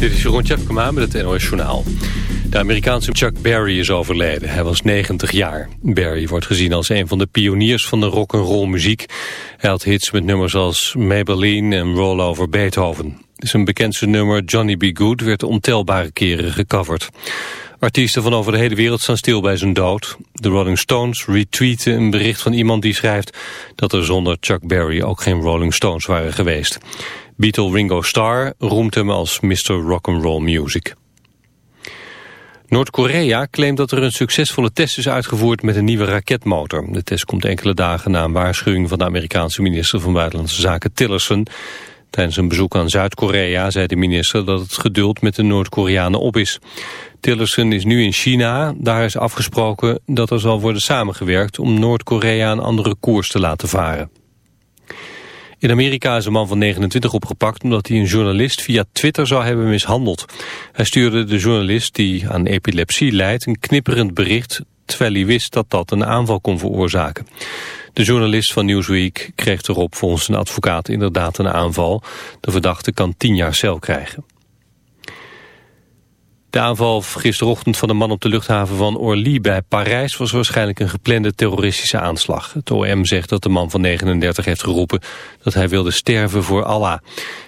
Dit is Jeroen Tjepkema met het NOS Journaal. De Amerikaanse Chuck Berry is overleden. Hij was 90 jaar. Berry wordt gezien als een van de pioniers van de rock'n'roll muziek. Hij had hits met nummers als Maybelline en Roll Over Beethoven. Zijn bekendste nummer Johnny B. Good werd ontelbare keren gecoverd. Artiesten van over de hele wereld staan stil bij zijn dood. De Rolling Stones retweeten een bericht van iemand die schrijft... dat er zonder Chuck Berry ook geen Rolling Stones waren geweest. Beatle Ringo Starr roemt hem als Mr. Rock'n'Roll Music. Noord-Korea claimt dat er een succesvolle test is uitgevoerd met een nieuwe raketmotor. De test komt enkele dagen na een waarschuwing van de Amerikaanse minister van Buitenlandse Zaken Tillerson. Tijdens een bezoek aan Zuid-Korea zei de minister dat het geduld met de Noord-Koreanen op is. Tillerson is nu in China. Daar is afgesproken dat er zal worden samengewerkt om Noord-Korea een andere koers te laten varen. In Amerika is een man van 29 opgepakt omdat hij een journalist via Twitter zou hebben mishandeld. Hij stuurde de journalist die aan epilepsie leidt een knipperend bericht terwijl hij wist dat dat een aanval kon veroorzaken. De journalist van Newsweek kreeg erop volgens een advocaat inderdaad een aanval. De verdachte kan 10 jaar cel krijgen. De aanval gisterochtend van de man op de luchthaven van Orly bij Parijs was waarschijnlijk een geplande terroristische aanslag. Het OM zegt dat de man van 39 heeft geroepen dat hij wilde sterven voor Allah.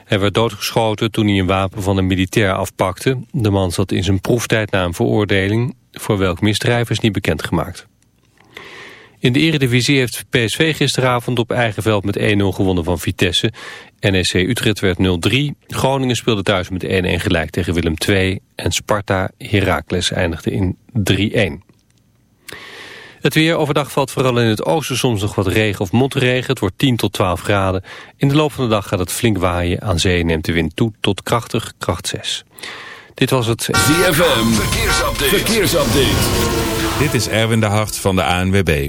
Hij werd doodgeschoten toen hij een wapen van een militair afpakte. De man zat in zijn proeftijd na een veroordeling. Voor welk misdrijf is niet bekendgemaakt. In de eredivisie heeft PSV gisteravond op eigen veld met 1-0 gewonnen van Vitesse. NEC Utrecht werd 0-3. Groningen speelde thuis met 1-1 gelijk tegen Willem II. En Sparta Heracles eindigde in 3-1. Het weer overdag valt vooral in het oosten soms nog wat regen of motregen. Het wordt 10 tot 12 graden. In de loop van de dag gaat het flink waaien. Aan zee neemt de wind toe tot krachtig, kracht 6. Dit was het ZFM. Verkeersupdate. Verkeersupdate. Dit is Erwin de Hart van de ANWB.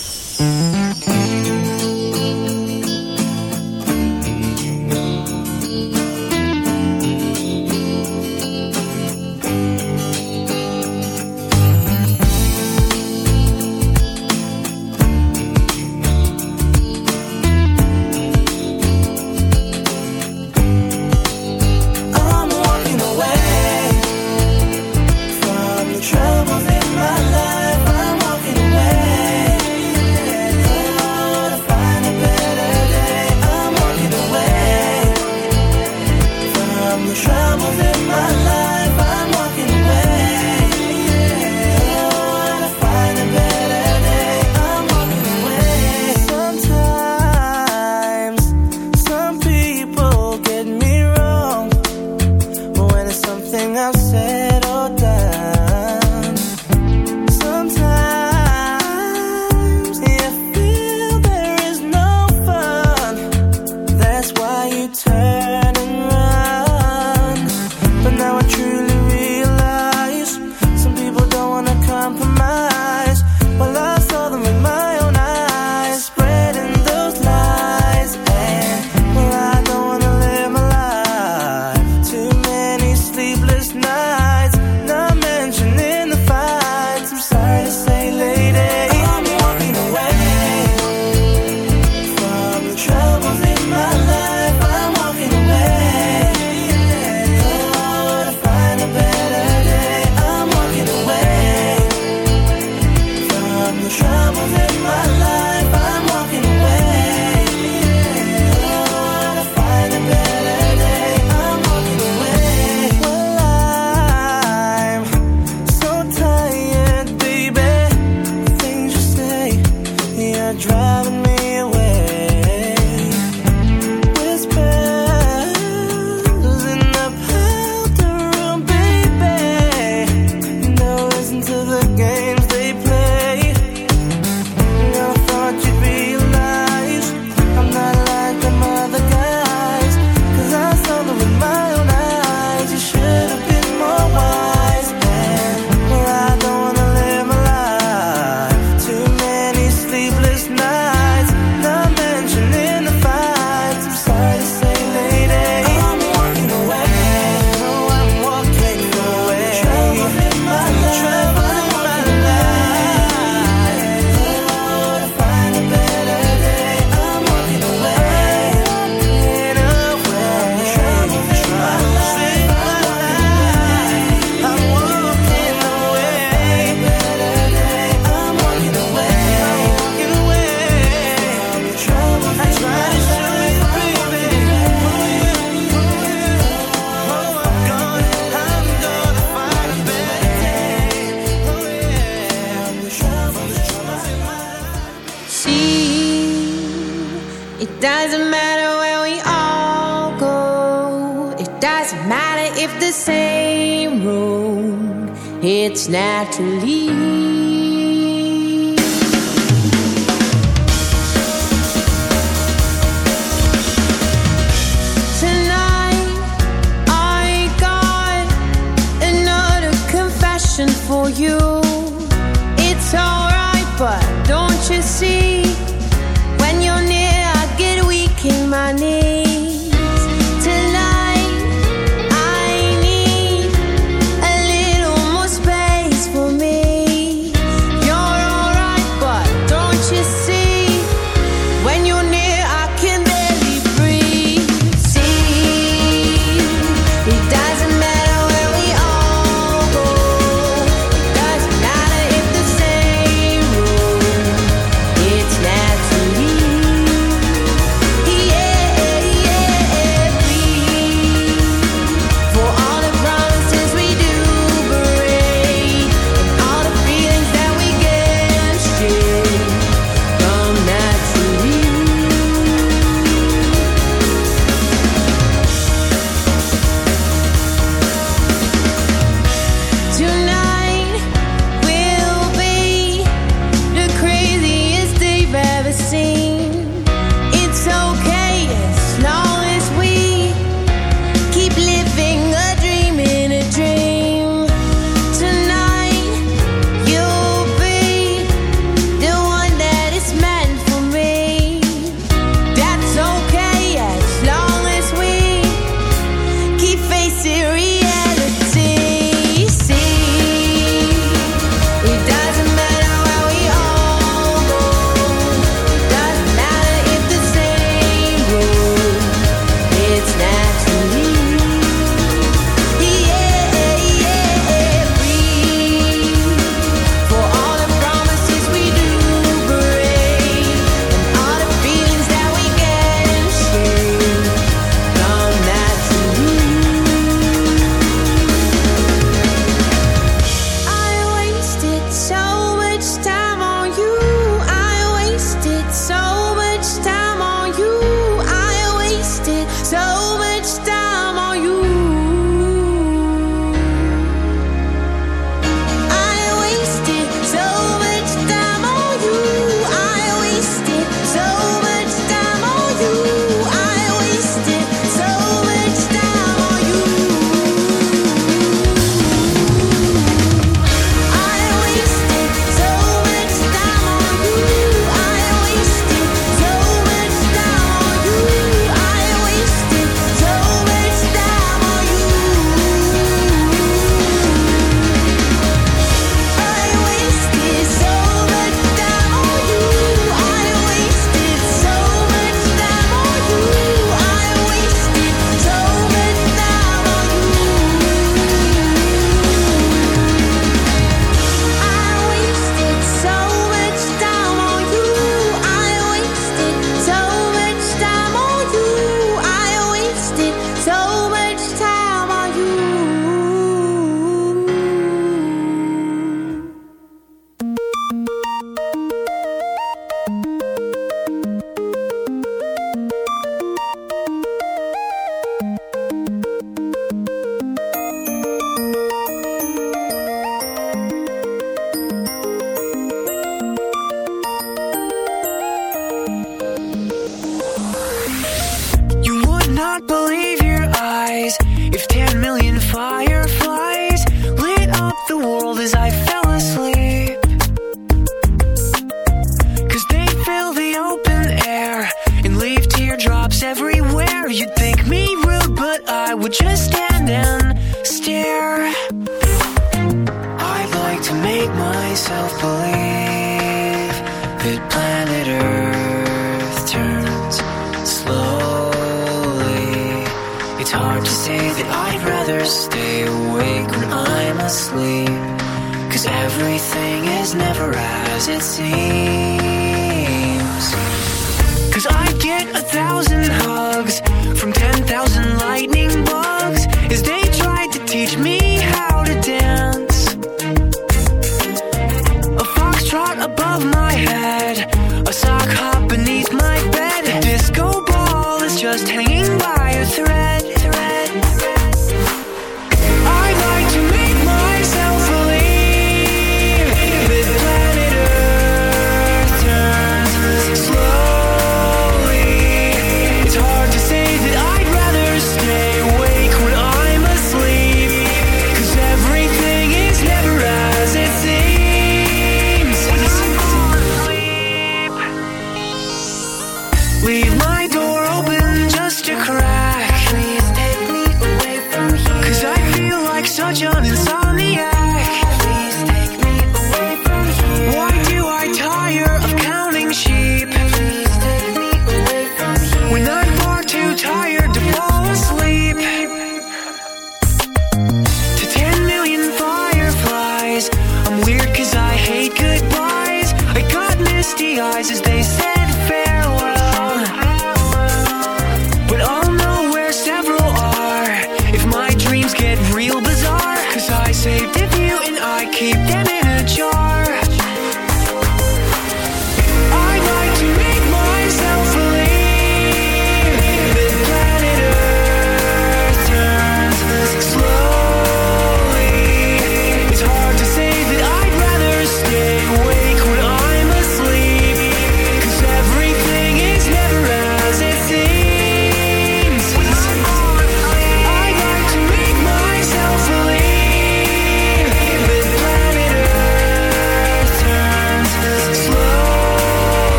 asleep. Cause everything is never as it seems. Cause I get a thousand hugs.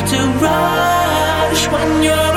Have to rush when you're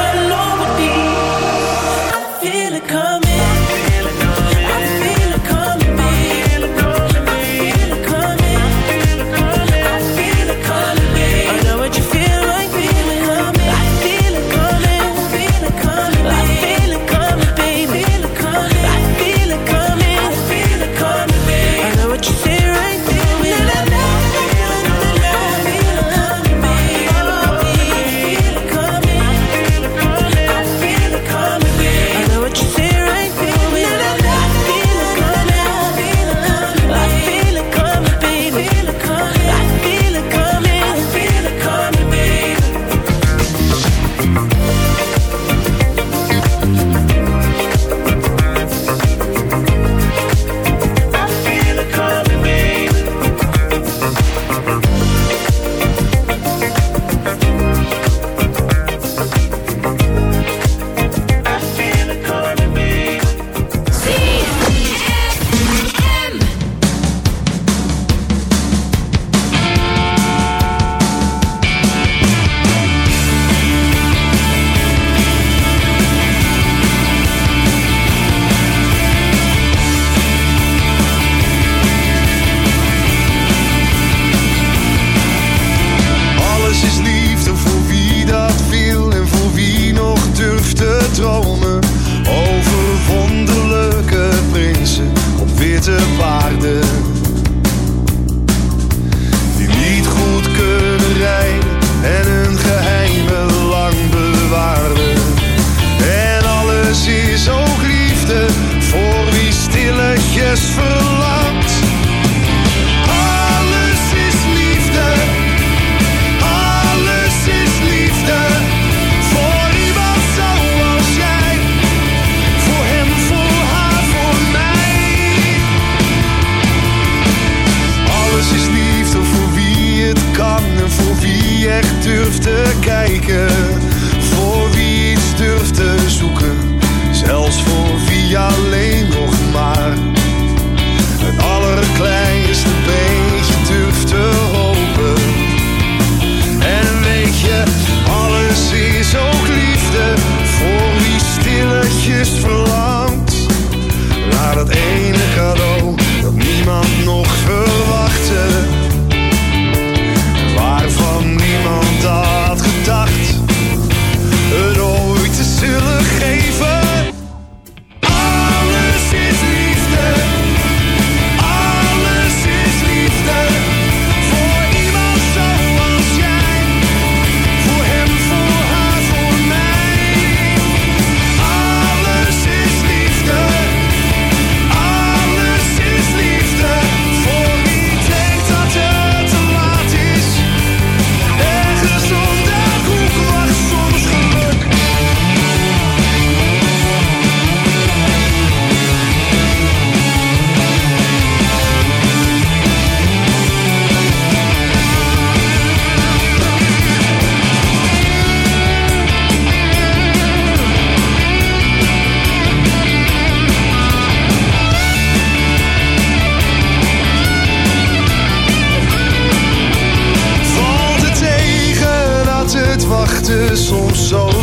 de soms zo.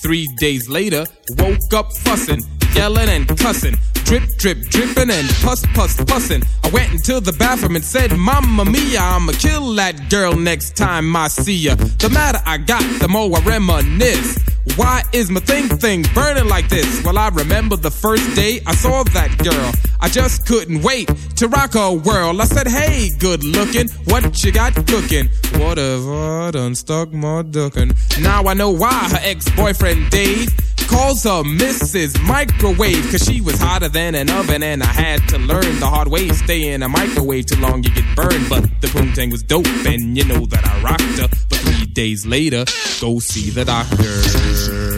Three days later, woke up fussing, yelling and cussing. Drip, drip, dripping and puss, puss, pussin'. I went into the bathroom and said, Mamma mia, I'ma kill that girl next time I see ya. The madder I got, the more I reminisce. Why is my thing thing burning like this? Well, I remember the first day I saw that girl. I just couldn't wait to rock her world. I said, Hey, good looking, what you got cooking? Whatever, done stuck my duckin'. Now I know why her ex boyfriend Dave calls her Mrs. Microwave, cause she was hotter than an oven, and I had to learn the hard way. Stay in a microwave too long, you get burned. But the poontang was dope, and you know that I rocked her. But three days later, go see the doctor.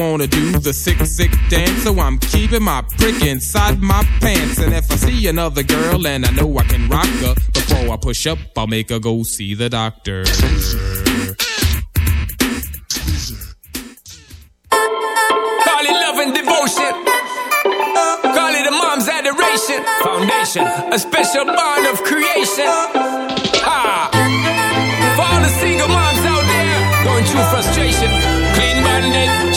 wanna do the sick, sick dance. So I'm keeping my prick inside my pants. And if I see another girl and I know I can rock her, before I push up, I'll make her go see the doctor. Call it love and devotion. Call it a mom's adoration. Foundation, a special bond of creation. Ah. For all the single moms out there going through frustration.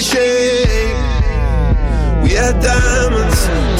shape. We had diamonds.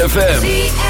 ZFM.